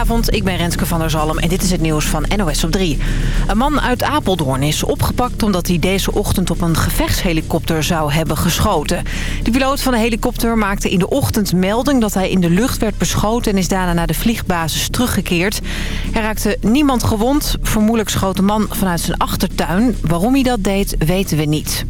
Goedenavond, ik ben Renske van der Zalm en dit is het nieuws van NOS op 3. Een man uit Apeldoorn is opgepakt omdat hij deze ochtend op een gevechtshelikopter zou hebben geschoten. De piloot van de helikopter maakte in de ochtend melding dat hij in de lucht werd beschoten... en is daarna naar de vliegbasis teruggekeerd. Hij raakte niemand gewond. Vermoedelijk schoot de man vanuit zijn achtertuin. Waarom hij dat deed, weten we niet.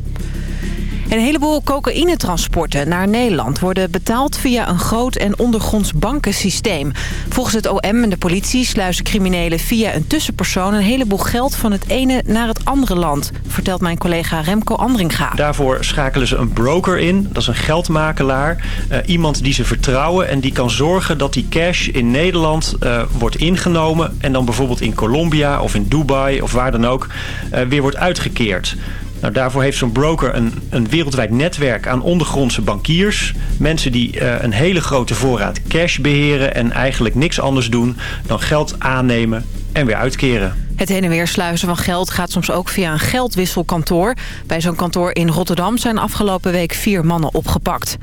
Een heleboel cocaïnetransporten naar Nederland worden betaald via een groot en ondergronds bankensysteem. Volgens het OM en de politie sluizen criminelen via een tussenpersoon een heleboel geld van het ene naar het andere land, vertelt mijn collega Remco Andringa. Daarvoor schakelen ze een broker in, dat is een geldmakelaar. Uh, iemand die ze vertrouwen en die kan zorgen dat die cash in Nederland uh, wordt ingenomen en dan bijvoorbeeld in Colombia of in Dubai of waar dan ook uh, weer wordt uitgekeerd. Nou, daarvoor heeft zo'n broker een, een wereldwijd netwerk aan ondergrondse bankiers. Mensen die uh, een hele grote voorraad cash beheren en eigenlijk niks anders doen dan geld aannemen en weer uitkeren. Het heen en weer sluizen van geld gaat soms ook via een geldwisselkantoor. Bij zo'n kantoor in Rotterdam zijn afgelopen week vier mannen opgepakt.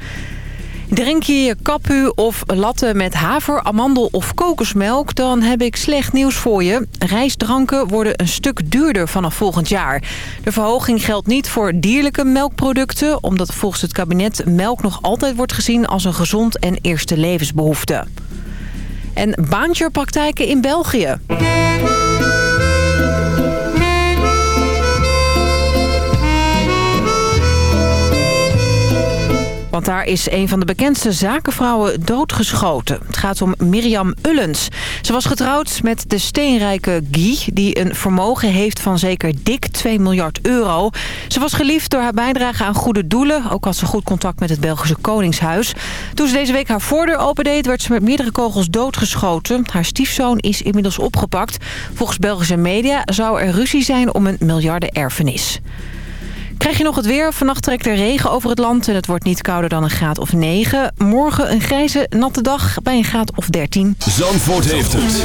Drink je je kapu of latte met haver, amandel of kokosmelk... dan heb ik slecht nieuws voor je. Rijstdranken worden een stuk duurder vanaf volgend jaar. De verhoging geldt niet voor dierlijke melkproducten... omdat volgens het kabinet melk nog altijd wordt gezien als een gezond en eerste levensbehoefte. En baantjepraktijken in België. Want daar is een van de bekendste zakenvrouwen doodgeschoten. Het gaat om Mirjam Ullens. Ze was getrouwd met de steenrijke Guy... die een vermogen heeft van zeker dik 2 miljard euro. Ze was geliefd door haar bijdrage aan goede doelen. Ook had ze goed contact met het Belgische Koningshuis. Toen ze deze week haar voordeur opendeed... werd ze met meerdere kogels doodgeschoten. Haar stiefzoon is inmiddels opgepakt. Volgens Belgische media zou er ruzie zijn om een miljarden erfenis. Krijg je nog het weer? Vannacht trekt er regen over het land en het wordt niet kouder dan een graad of 9. Morgen een grijze, natte dag bij een graad of 13. Zandvoort heeft het.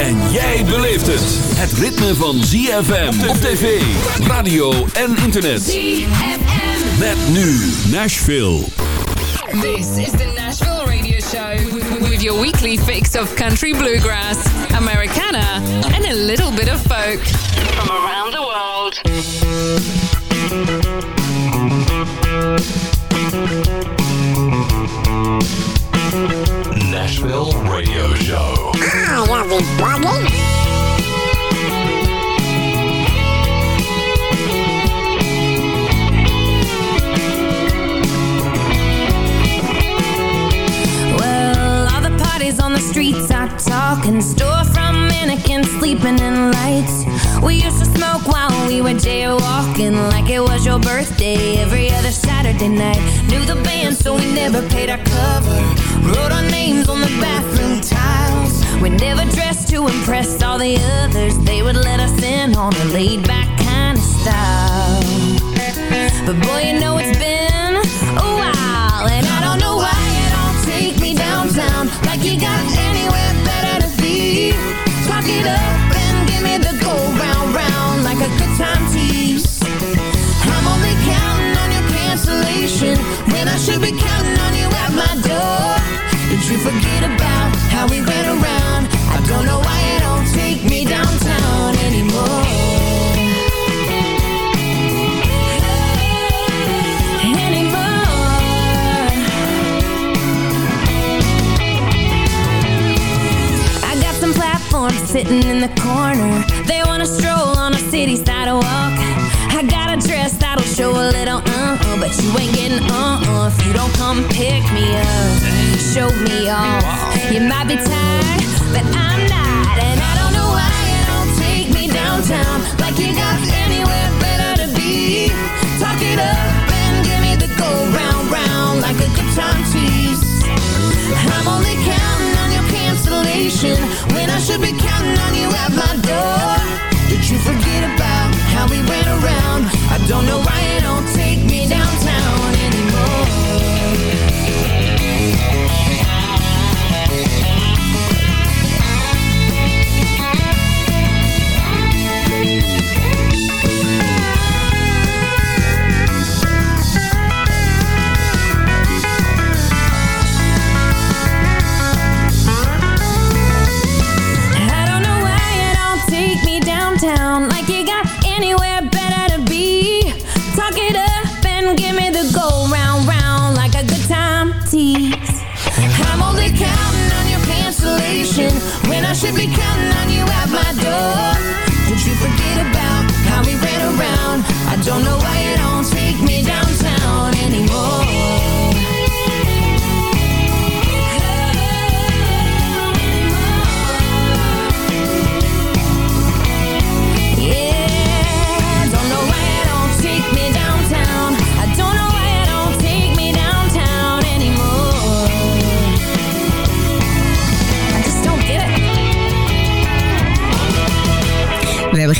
En jij beleeft het. Het ritme van ZFM op tv, radio en internet. ZFM. Met nu Nashville. This is the Nashville Radio Show. With your weekly fix of country bluegrass, Americana and a little bit of folk. From around the world. Nashville Radio Show. Everybody. Well, all the parties on the streets are talking. Storefront mannequins sleeping in lights. We used to smoke while we were jaywalking like it was your birthday every other Saturday night. Knew the band, so we never paid our cover. Wrote our names on the bathroom tiles. We never dressed to impress all the others. They would let us in on a laid back kind of style. But boy, you know it's been a while, and I don't know why you don't take me downtown like you got anywhere better to be. Talk it up cancellation when I should be counting on you at my door. Did you forget about how we ran around? I don't know why you don't take me downtown anymore. Anymore. I got some platforms sitting in the corner. They wanna stroll ain't getting uh-uh if you don't come pick me up, show me off. You might be tired, but I'm not, and I don't know why you don't take me downtown like you got anywhere better to be. Talk it up and give me the go round round like a good time tease. I'm only counting on your cancellation when I should be counting on you at my door. We ran around? I don't know why you don't take me downtown anymore. Should be counting on you at my door. Did you forget about how we ran around? I don't know why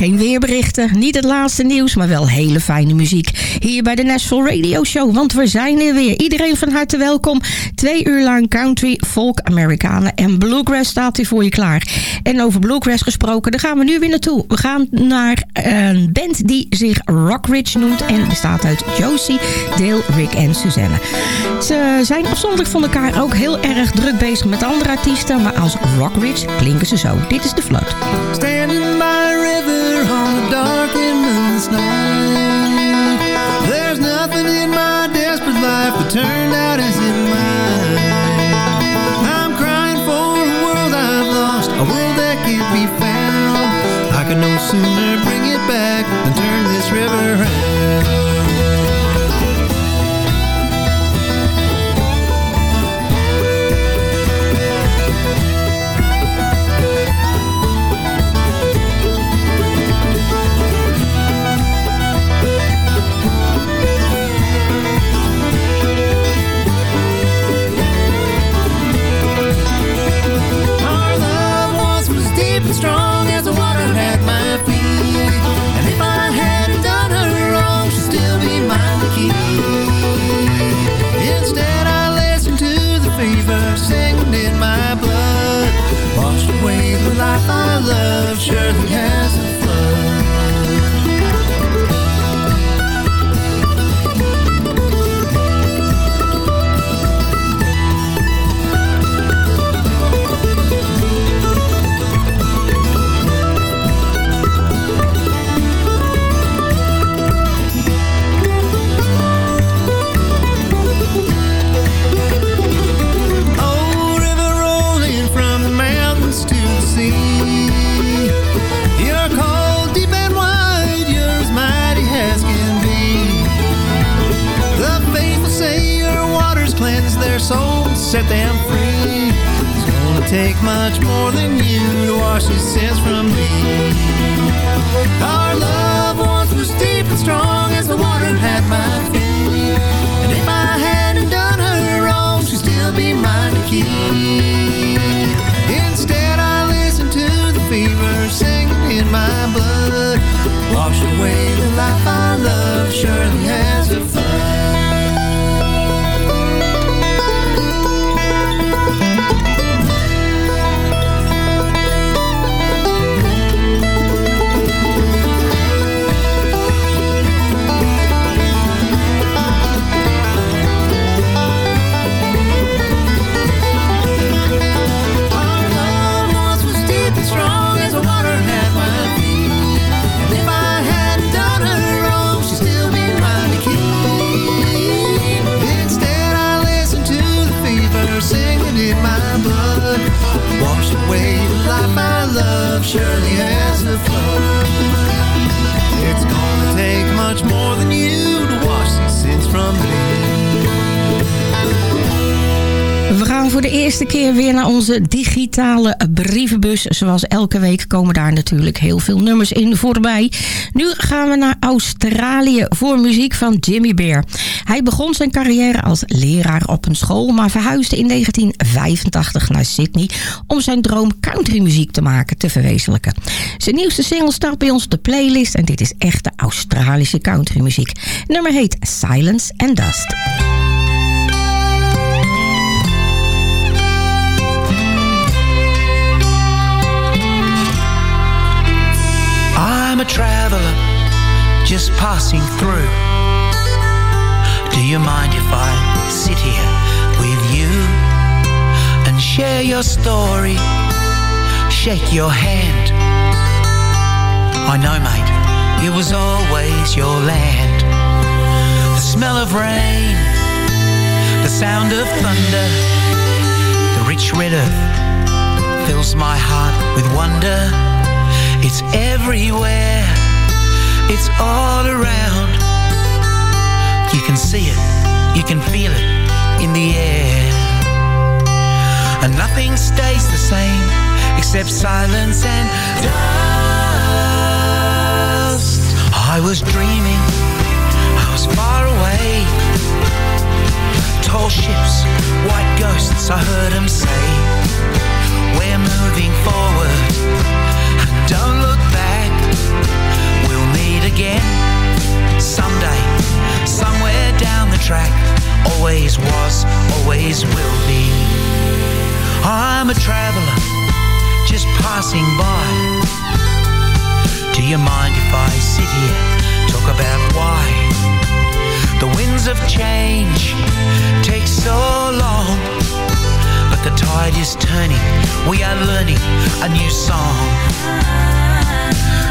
geen weerberichten, niet het laatste nieuws, maar wel hele fijne muziek. Hier bij de Nashville Radio Show, want we zijn er weer. Iedereen van harte welkom. Twee uur lang country, folk, Amerikanen en bluegrass staat hier voor je klaar. En over bluegrass gesproken, daar gaan we nu weer naartoe. We gaan naar een band die zich Rockridge noemt en bestaat uit Josie, Dale, Rick en Suzanne. Ze zijn afzonderlijk van elkaar ook heel erg druk bezig met andere artiesten, maar als Rockridge klinken ze zo. Dit is de Flood. Standing by onze digitale brievenbus. Zoals elke week komen daar natuurlijk heel veel nummers in voorbij. Nu gaan we naar Australië voor muziek van Jimmy Bear. Hij begon zijn carrière als leraar op een school... maar verhuisde in 1985 naar Sydney... om zijn droom countrymuziek te maken, te verwezenlijken. Zijn nieuwste single staat bij ons op de playlist... en dit is echte Australische countrymuziek. Nummer heet Silence and Dust. A traveler just passing through. Do you mind if I sit here with you and share your story, shake your hand? I know, mate, it was always your land. The smell of rain, the sound of thunder, the rich red earth fills my heart with wonder. It's everywhere, it's all around. You can see it, you can feel it in the air. And nothing stays the same except silence and dust. I was dreaming, I was far away. Tall ships, white ghosts, I heard them say. We're moving forward, don't look back. We'll meet again someday, somewhere down the track. Always was, always will be. I'm a traveler, just passing by. Do you mind if I sit here, talk about why? The winds of change take so long, the tide is turning. We are learning a new song,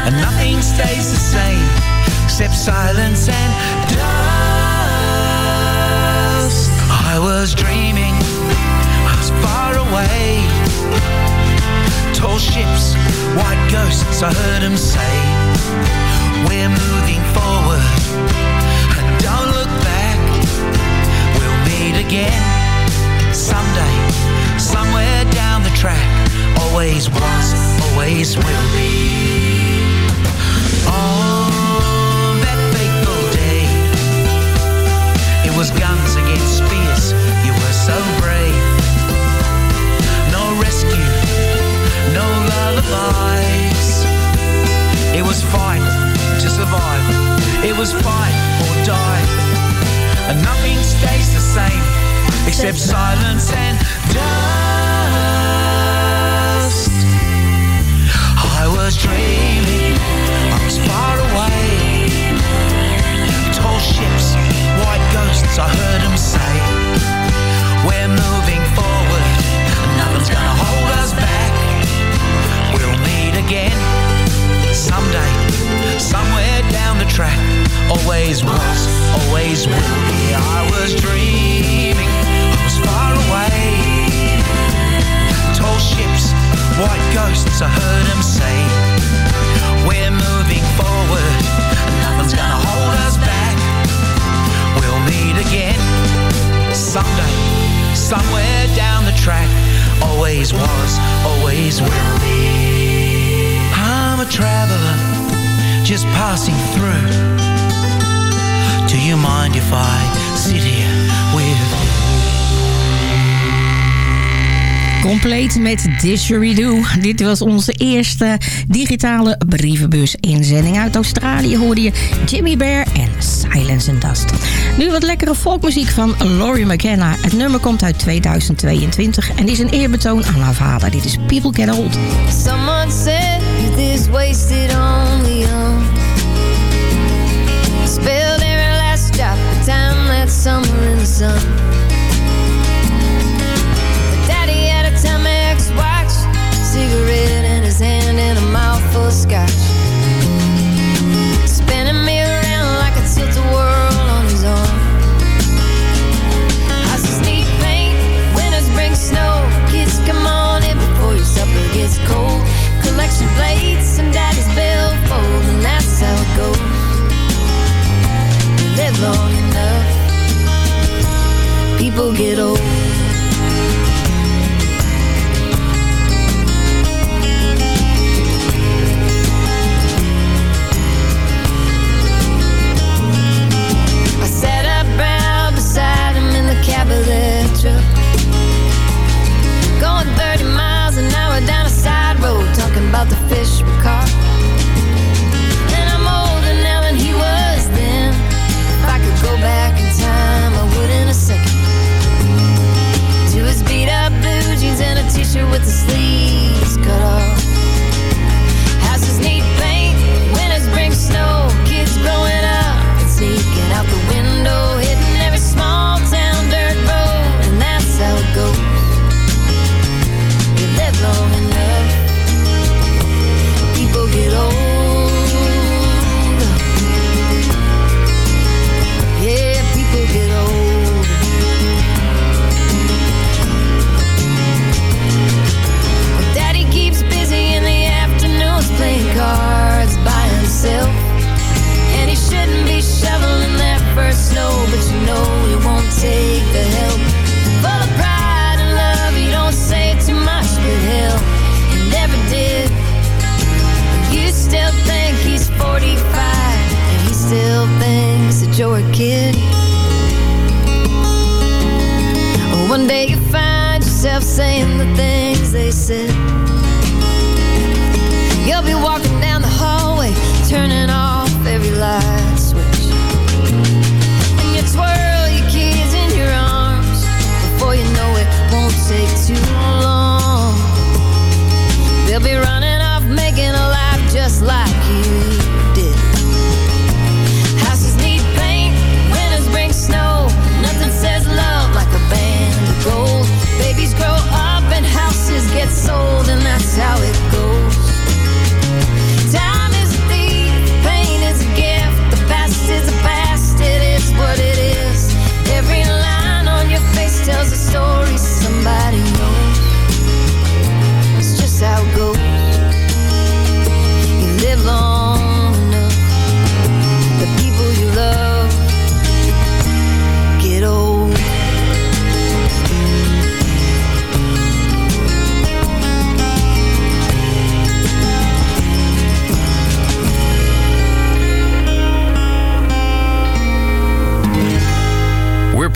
and nothing stays the same except silence and dust. I was dreaming, I was far away. Tall ships, white ghosts, I heard them say. We're moving forward, and don't look back. We'll meet again someday, somewhere down the track. Always was, always will be. On that fateful day, it was guns against spears. You were so brave. No rescue, no. It was fight to survive. It was fight or die. And nothing stays the same except silence and dust. I was dreaming, I was far away. Tall ships, white ghosts, I heard them say. We're moving forward, nothing's gonna hold us back. We'll meet again someday, somewhere down the track. Always was, always will be. I was dreaming, I was far away. Tall ships, white ghosts, I heard them say. We're moving forward, nothing's gonna hold us back. We'll meet again someday, somewhere down the track. Always was, always will be. I'm a traveler, just passing through. Do you mind if I sit here with you? Compleet met Didgeridoo. Dit was onze eerste digitale brievenbus-inzending. Uit Australië hoorde je Jimmy Bear en Silence and Dust. Nu wat lekkere folkmuziek van Laurie McKenna. Het nummer komt uit 2022 en is een eerbetoon aan haar vader. Dit is People Get Old. Someone said youth is wasted on the young. Spilled every last drop of time that summer in the sun. Daddy had a Timex watch, cigarette in his hand, and a mouthful of scotch. Spinning me around like a tilt-a-whirl on his arm. I sneak paint, winters bring snow. Kids, come on in before your supper gets cold collection plates and daddy's billfold, and that's how it goes. You live long enough, people get old. about the fish we caught. And I'm older now than he was then. If I could go back in time, I would in a second. To his beat up blue jeans and a t-shirt with a sleeve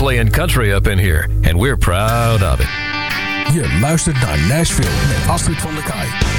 Hillbilly and Country up in here, and we're proud of it. Je luistert naar Nashville met Astrid van der Kaai.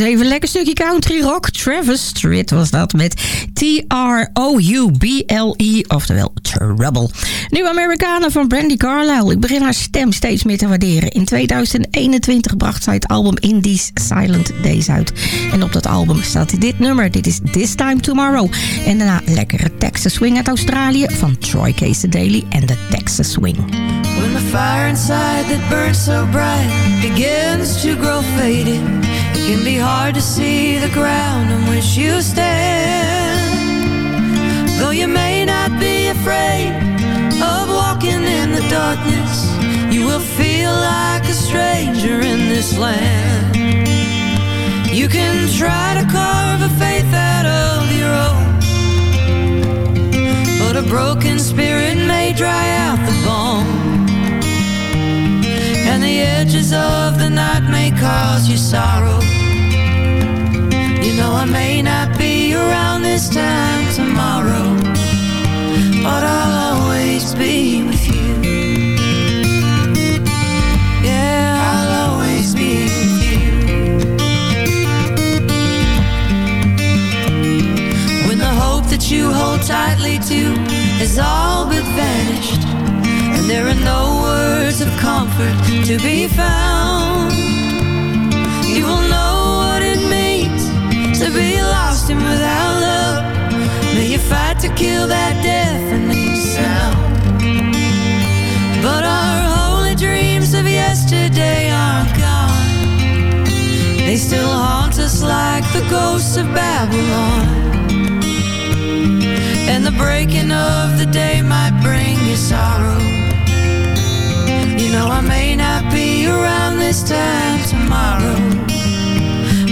even een lekker stukje country rock. Travis Street was dat met T-R-O-U-B-L-E, oftewel Trouble. Nu Amerikanen van Brandy Carlisle. Ik begin haar stem steeds meer te waarderen. In 2021 bracht zij het album Indies Silent Days uit. En op dat album staat dit nummer. Dit is This Time Tomorrow. En daarna lekkere Texas Swing uit Australië van Troy Case Daily en de Texas Swing. When the fire inside that burns so bright begins to grow faded can be hard to see the ground on which you stand. Though you may not be afraid of walking in the darkness, you will feel like a stranger in this land. You can try to carve a faith out of your own, but a broken spirit may dry out. Edges of the night may cause you sorrow. You know I may not be around this time tomorrow, but I'll always be with you. Yeah, I'll always be with you. When the hope that you hold tightly to has all but vanished, there are no words of comfort to be found, you will know what it means to be lost and without love. May you fight to kill that deafening sound. But our holy dreams of yesterday are gone. They still haunt us like the ghosts of Babylon. And the breaking of the day might bring you sorrow. Know I may not be around this time tomorrow,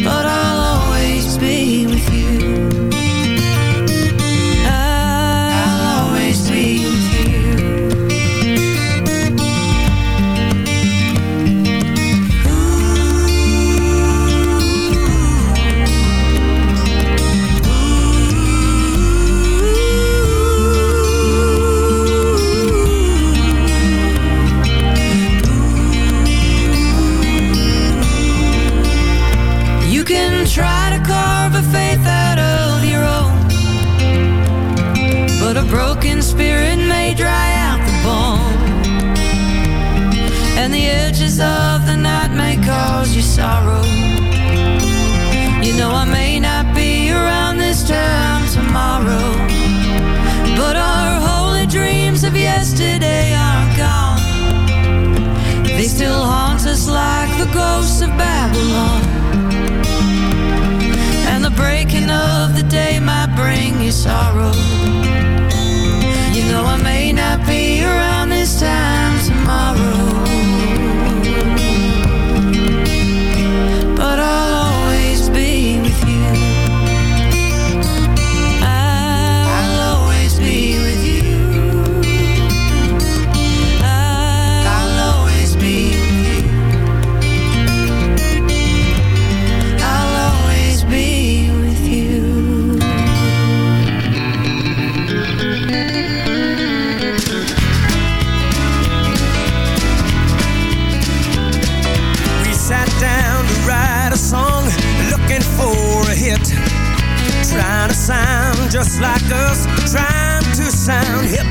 but I'll broken spirit may dry out the bone, and the edges of the night may cause you sorrow. You know I may not be around this time tomorrow, but our holy dreams of yesterday are gone. They still haunt us like the ghosts of Babylon. And the breaking of the day might bring you sorrow. Know I may not be around this time tomorrow. Sound hip.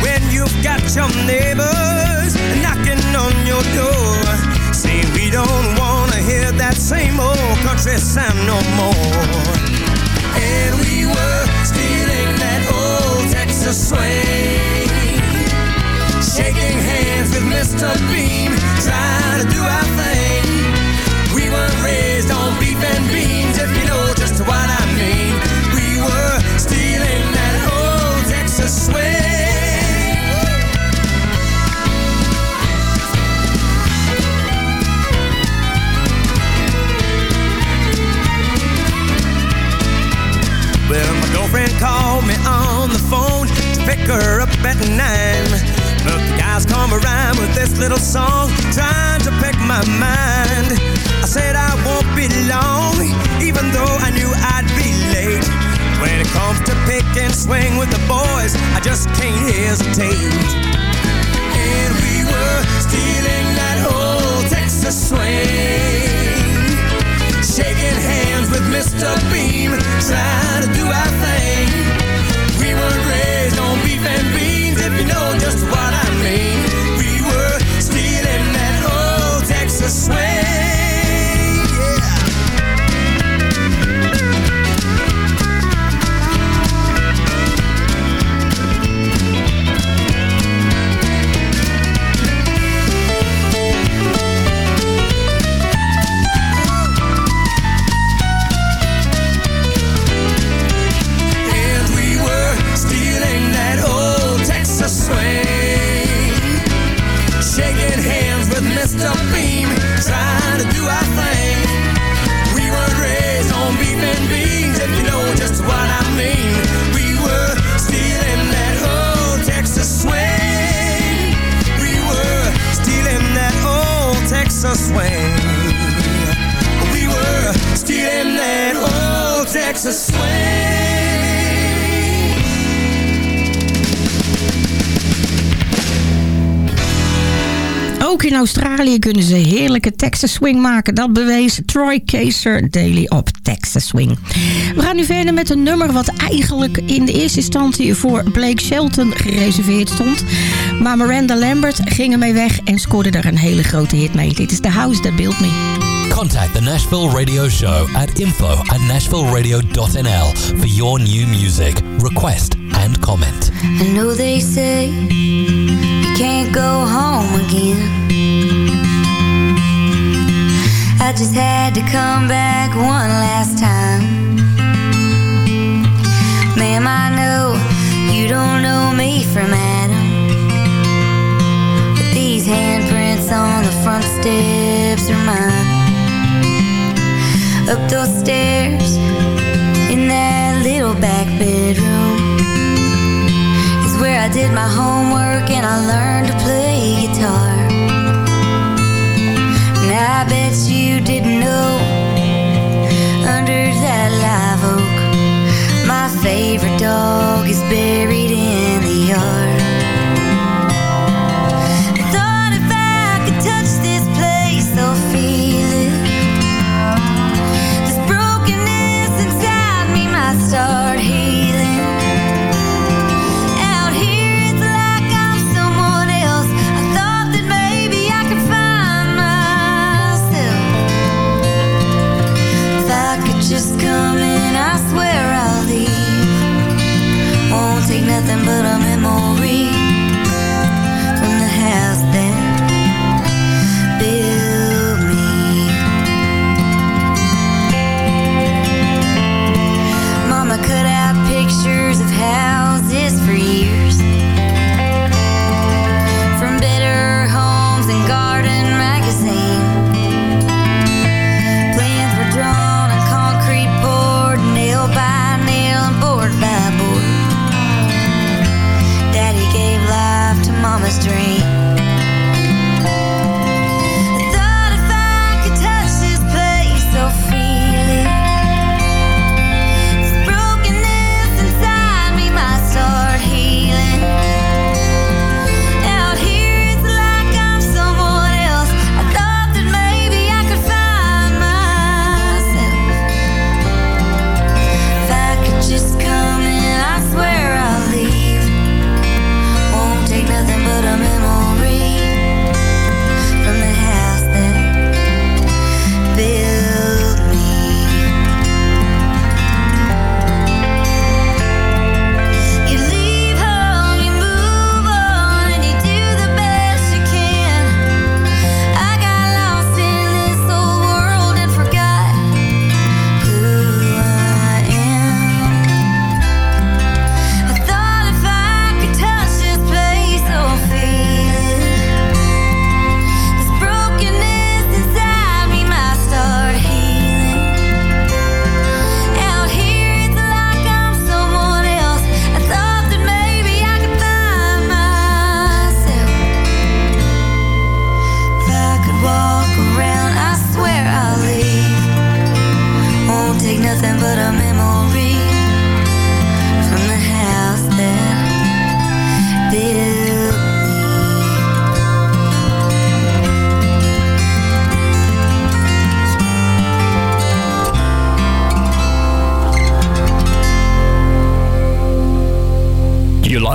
When you've got your neighbors knocking on your door, saying we don't wanna hear that same old country sound no more. And we were stealing that old Texas swing. Shaking hands with Mr. Bean, trying to do our thing. Girlfriend called me on the phone to pick her up at nine. But the guys come around with this little song, trying to pick my mind. I said I won't be long, even though I knew I'd be late. When it comes to pick and swing with the boys, I just can't hesitate. And we were stealing that old Texas swing. Shaking hands with Mr. Beam, trying to do our thing. We were raised on beef and beans, if you know just what I mean. We were stealing that old Texas swing. Texas swing. Ook in Australië kunnen ze heerlijke Texas swing maken. Dat bewees Troy Kaser daily op Texas swing. We gaan nu verder met een nummer wat eigenlijk in de eerste instantie voor Blake Shelton gereserveerd stond. Maar Miranda Lambert ging ermee weg en scoorde daar een hele grote hit mee. Dit is The House That Built Me. Contact the Nashville Radio Show at info at nashvilleradio.nl for your new music, request and comment. I know they say you can't go home again. I just had to come back one last time. Ma'am, I know you don't know me from Adam. But these handprints on the front steps are mine. Up those stairs in that little back bedroom is where I did my homework and I learned to play guitar. And I bet you didn't know under that live oak, my favorite dog is buried in the yard.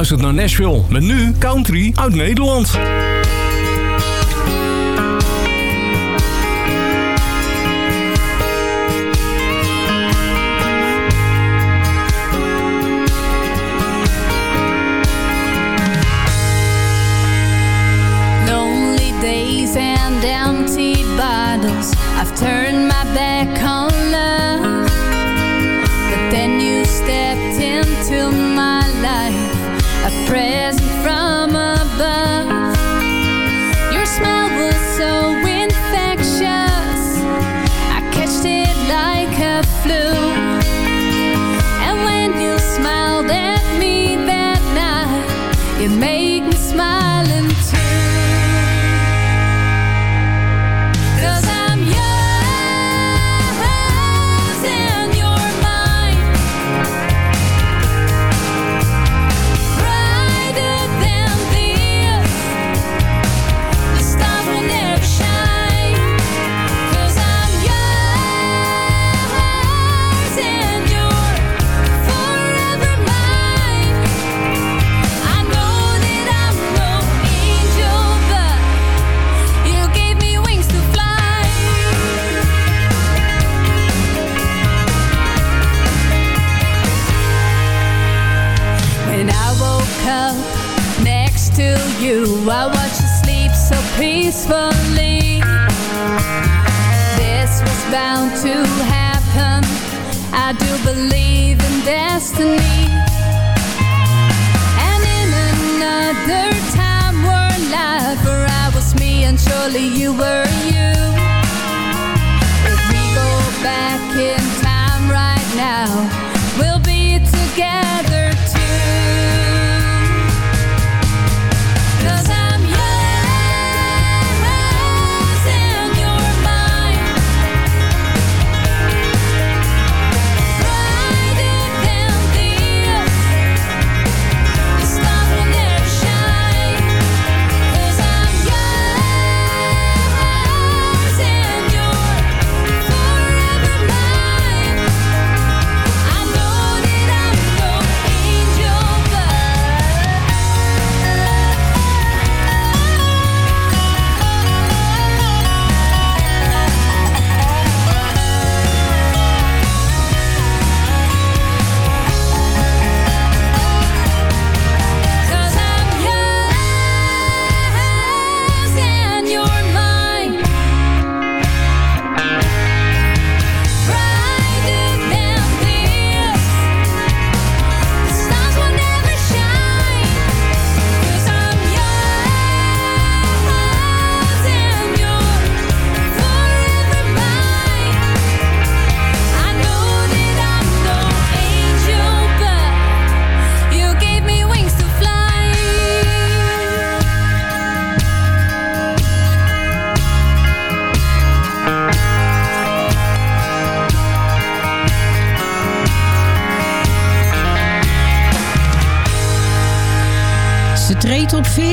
Luistert naar Nashville. Met nu country uit Nederland. Lonely days and empty bottles. I've turned do believe in destiny. And in another time or life where I was me and surely you were you.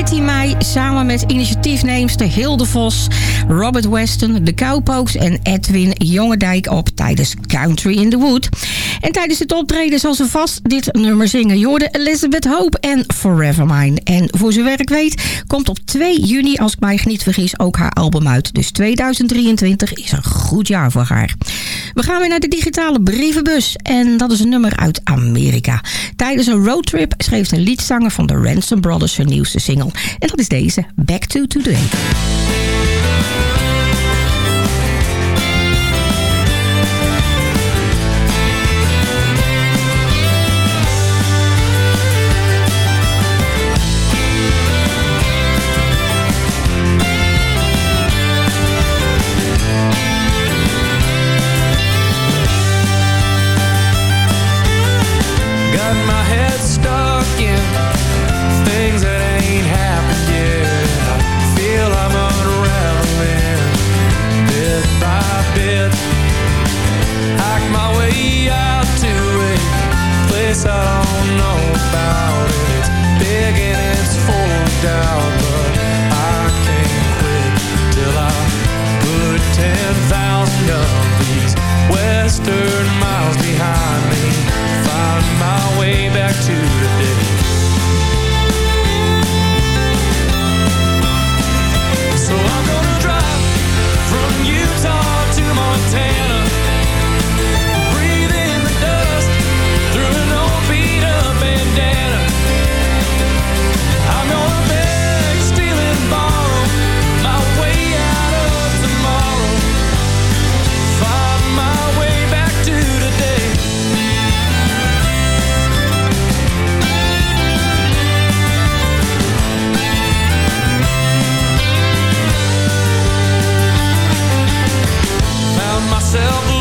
13 mei samen met initiatiefneemster Hilde Vos, Robert Weston, de Cowpokes en Edwin Jongendijk op tijdens Country in the Wood. En tijdens het optreden zal ze vast dit nummer zingen. Jorde Elizabeth Hope en Forever Mine. En voor zover ik weet komt op 2 juni, als ik mij niet vergis, ook haar album uit. Dus 2023 is een goed jaar voor haar. We gaan weer naar de digitale brievenbus. En dat is een nummer uit Amerika. Tijdens een roadtrip schreef een liedzanger van de Ransom Brothers hun nieuwste single. En dat is deze, Back to Today. myself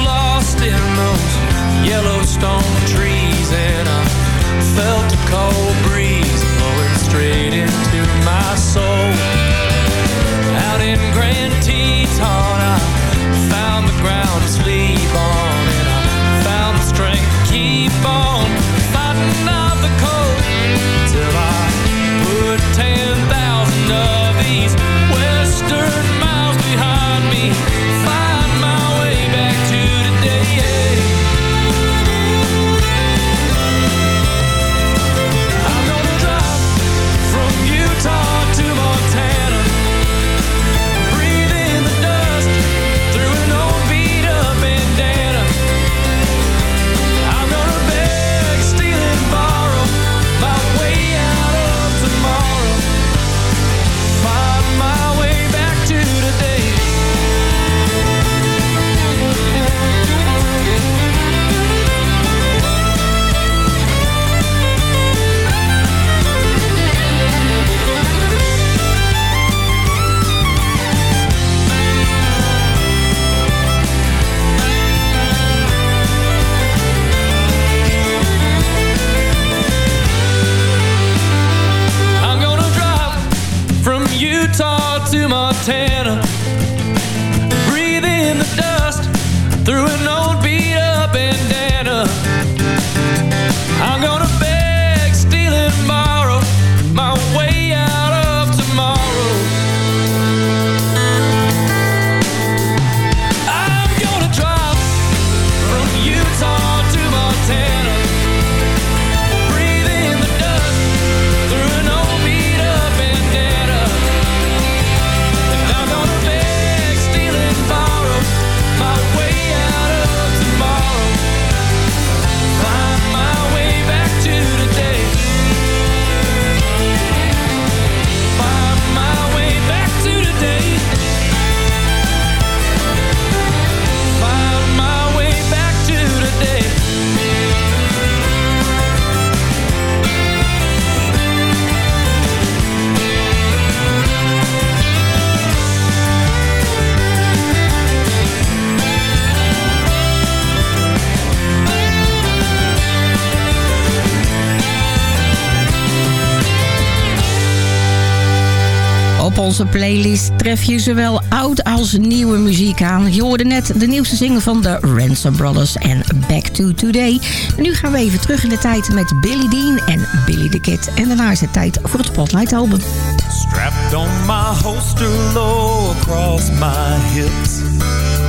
onze playlist tref je zowel oud als nieuwe muziek aan. Je hoorde net de nieuwste single van de Ransom Brothers en Back to Today. Nu gaan we even terug in de tijd met Billy Dean en Billy the Kid. En daarna is het tijd voor het Spotlight album. Strapped on my holster low across my hips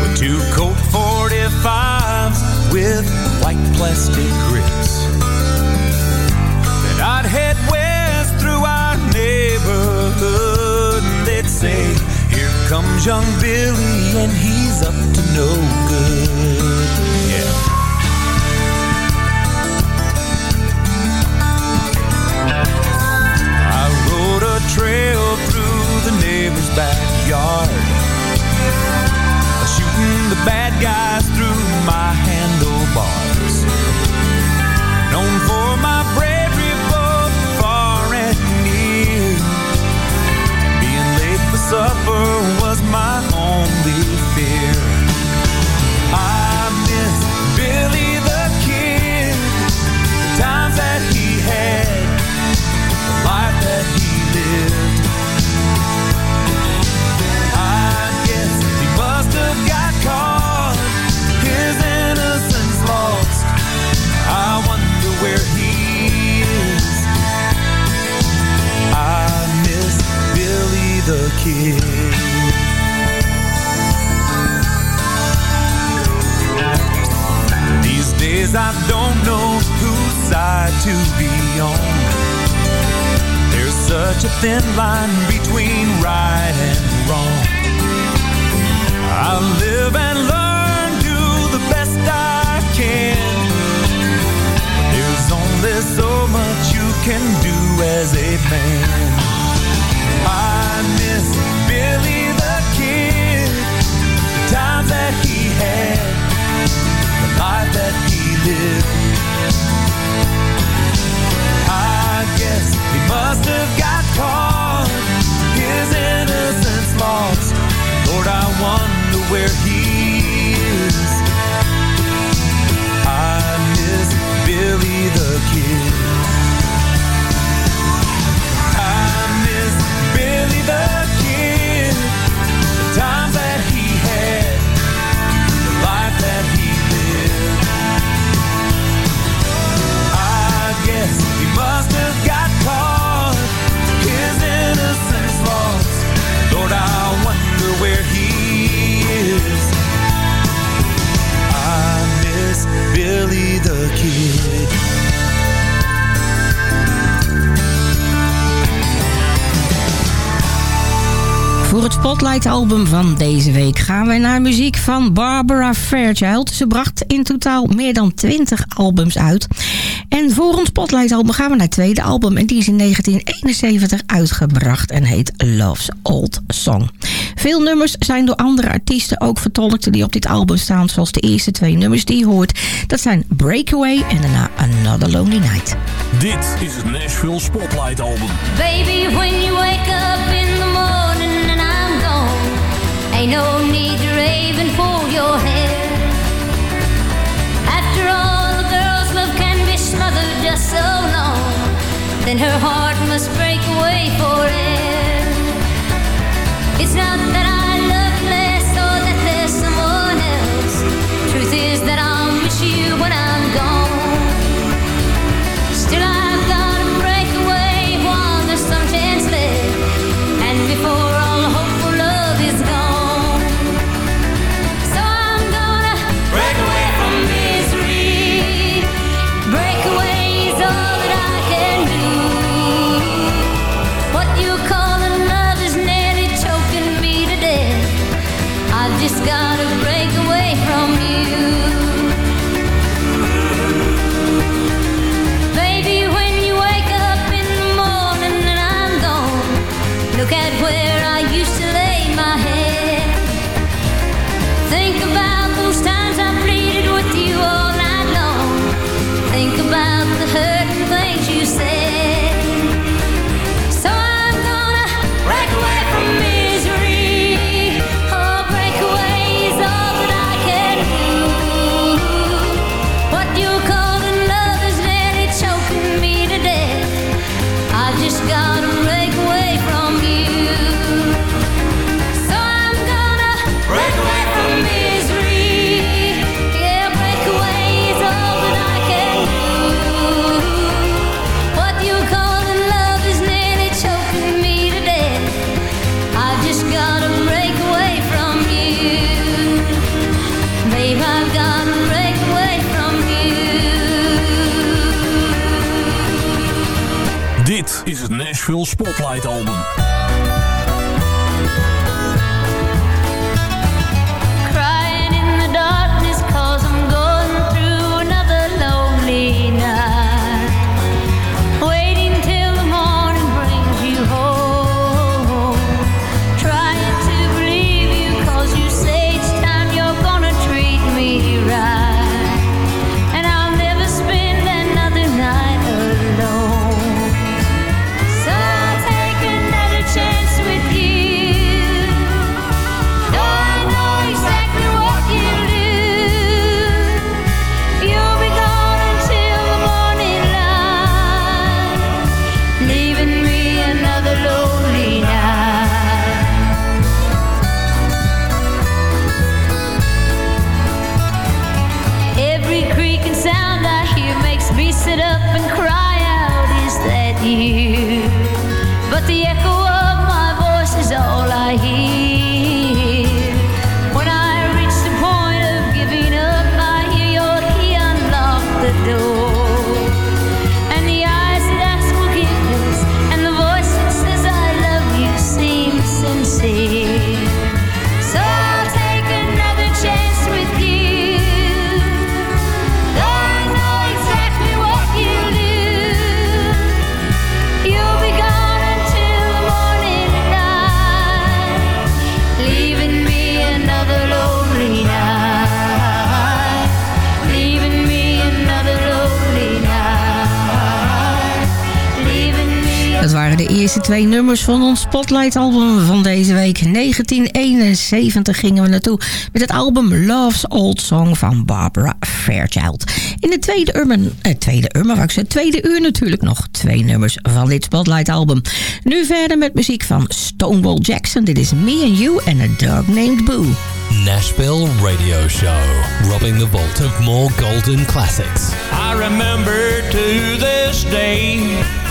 With two Colt 45s with white plastic grips Then I'd head west through our neighborhood say, here comes young Billy and he's up to no good. Yeah. I rode a trail through the neighbor's backyard. Shooting the bad guys through my handlebars Voor het Spotlight album van deze week gaan we naar muziek van Barbara Fairchild. Ze bracht in totaal meer dan 20 albums uit. En voor ons Spotlight album gaan we naar het tweede album. En die is in 1971 uitgebracht en heet Love's Old Song. Veel nummers zijn door andere artiesten ook vertolkt die op dit album staan. Zoals de eerste twee nummers die je hoort. Dat zijn Breakaway en daarna Another Lonely Night. Dit is het Nashville Spotlight album. Baby, when you wake up ain't no need to rave and pull your hair. After all, a girl's love can be smothered just so long, then her heart must break away for air. It's not just Spotlight Album. Twee nummers van ons Spotlight-album van deze week. 1971 gingen we naartoe met het album Love's Old Song van Barbara Fairchild. In de tweede uur, eh, tweede ik zei, tweede uur natuurlijk nog twee nummers van dit Spotlight-album. Nu verder met muziek van Stonewall Jackson. Dit is Me and You and a Dog Named Boo. Nashville Radio Show, robbing the vault of more golden classics. I remember to this day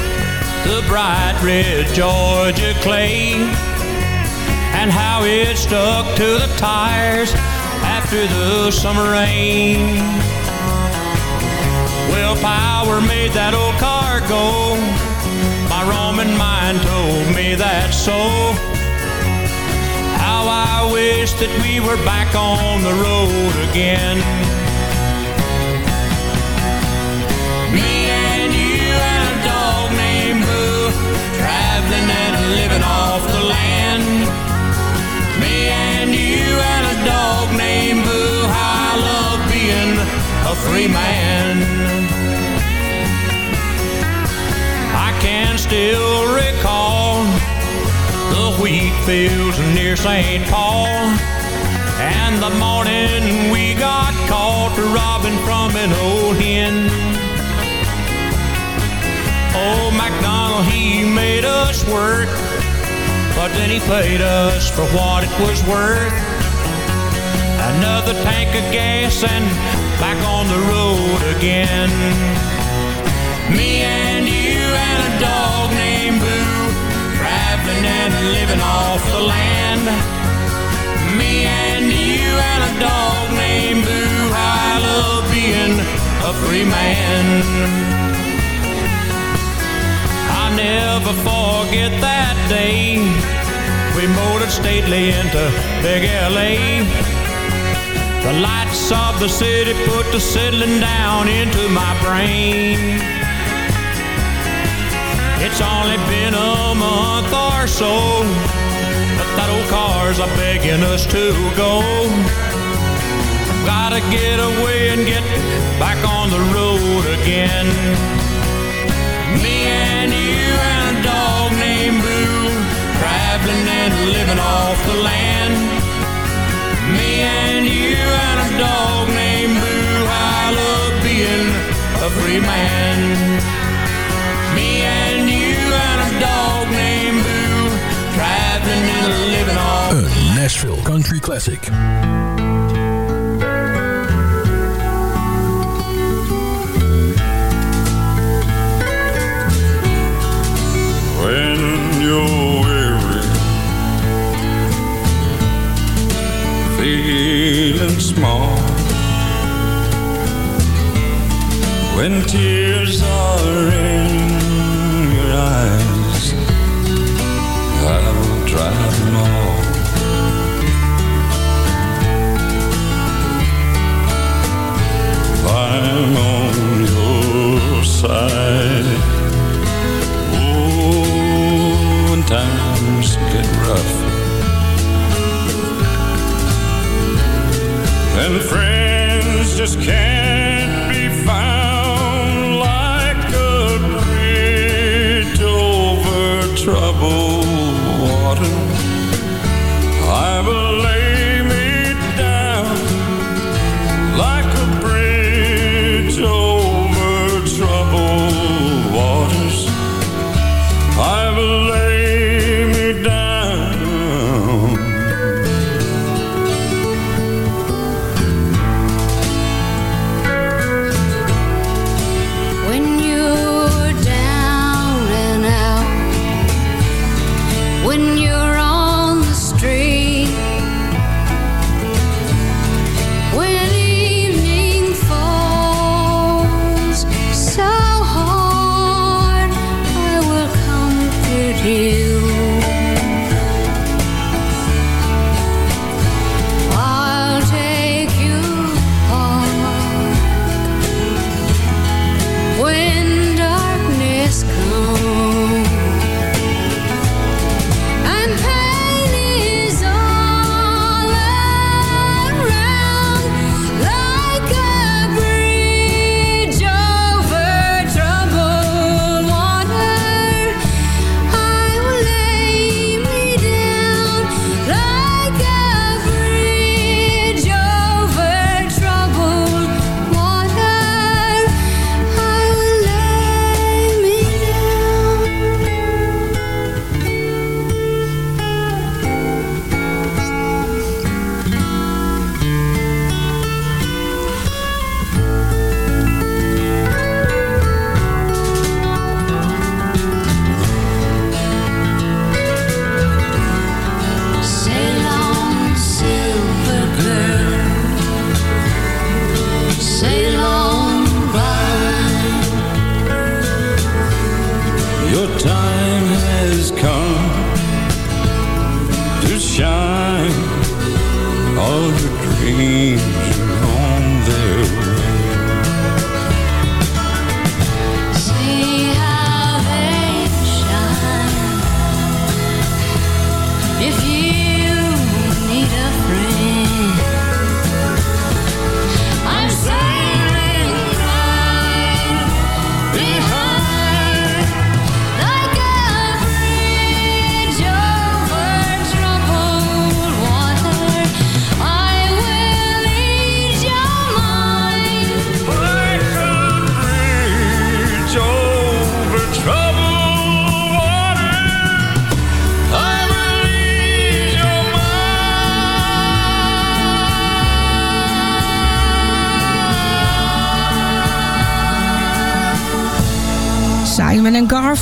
the bright red Georgia clay and how it stuck to the tires after the summer rain. Well, power made that old car go. My Roman mind told me that so. How I wish that we were back on the road again. Me a free man. I can still recall the wheat fields near St. Paul. And the morning we got caught robbing from an old hen. Old MacDonald, he made us work, but then he paid us for what it was worth. Another tank of gas and back on the road again. Me and you and a dog named Boo, traveling and living off the land. Me and you and a dog named Boo, I love being a free man. I never forget that day we motored stately into big LA. The lights of the city put the settling down into my brain. It's only been a month or so, but that old car's a begging us to go. Gotta get away and get back on the road again. Me and you and a dog named Boo, traveling and living off the land. Me and you and a dog named Boo. I love being a free man. Me and you and a dog named Boo. And living. A Nashville Country Classic. When you feeling small, when tears are in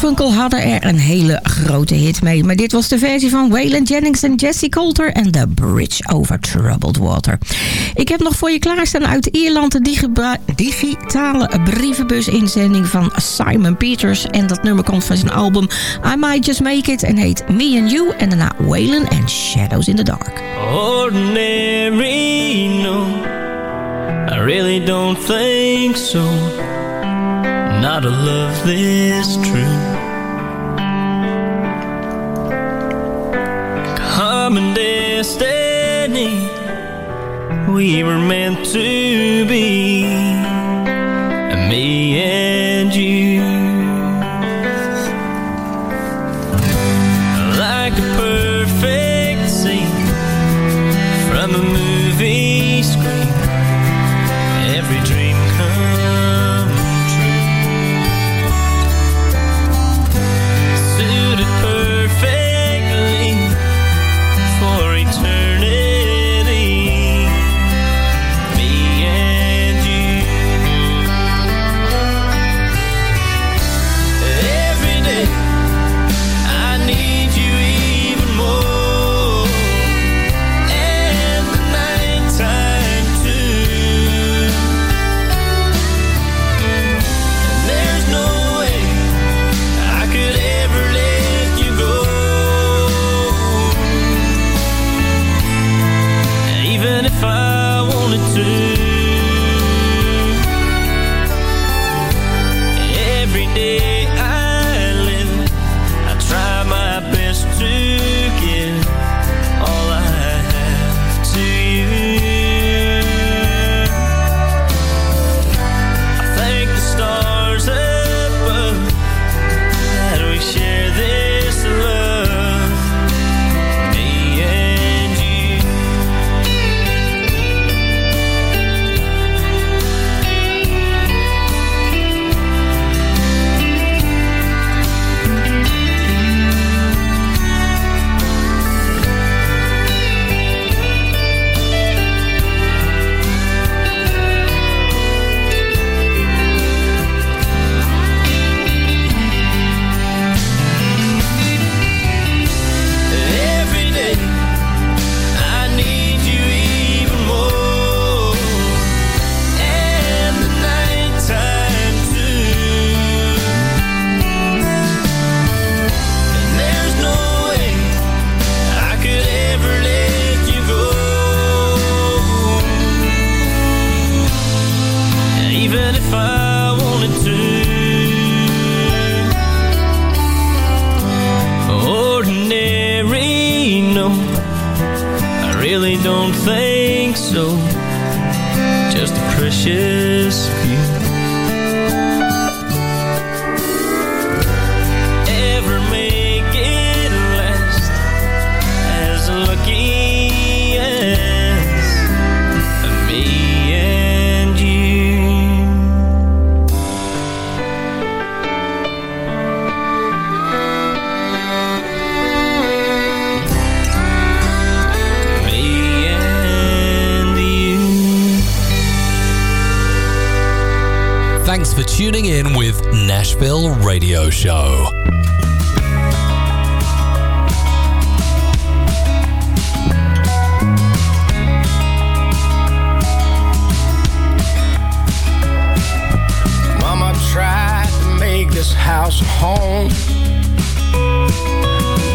Garfunkel hadden er een hele grote hit mee. Maar dit was de versie van Waylon Jennings en Jesse Coulter en The Bridge Over Troubled Water. Ik heb nog voor je klaarstaan uit Ierland de digitale brievenbus-inzending van Simon Peters. En dat nummer komt van zijn album I Might Just Make It en heet Me and You. En daarna Waylon and Shadows in the Dark. Ordinary, no, I really don't think so. Not a love this true. Common destiny, we were meant to be, me and you.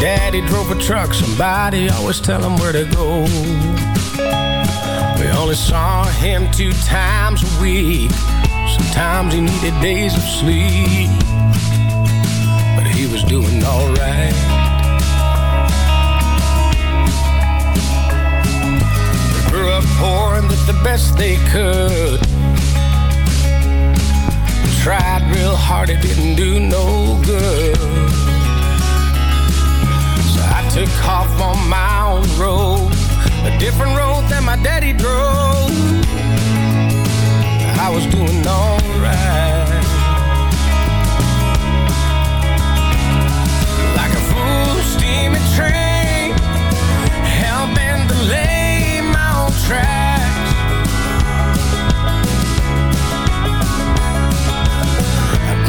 Daddy drove a truck, somebody always tell him where to go. We only saw him two times a week. Sometimes he needed days of sleep, but he was doing alright. They grew up poor and did the best they could. Tried real hard, it didn't do no good. Took off on my own road, a different road than my daddy drove. I was doing alright. Like a full steaming train, hell bent to lay my own tracks.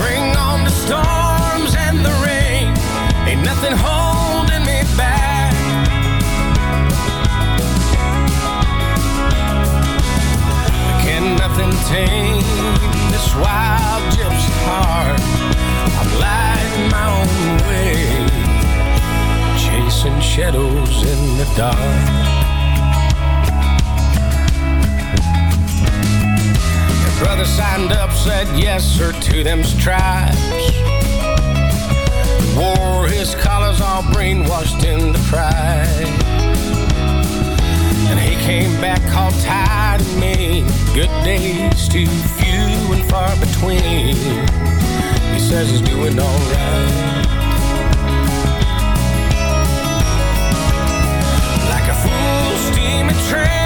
Bring on the storms and the rain. Ain't nothing holding nothing tame this wild gypsy heart? I'm lighting my own way, chasing shadows in the dark. Your brother signed up, said yes, sir, to them stripes. Wore his collars all brainwashed into pride. And came back all tired of me. Good days too few and far between. He says he's doing alright. Like a full steaming train,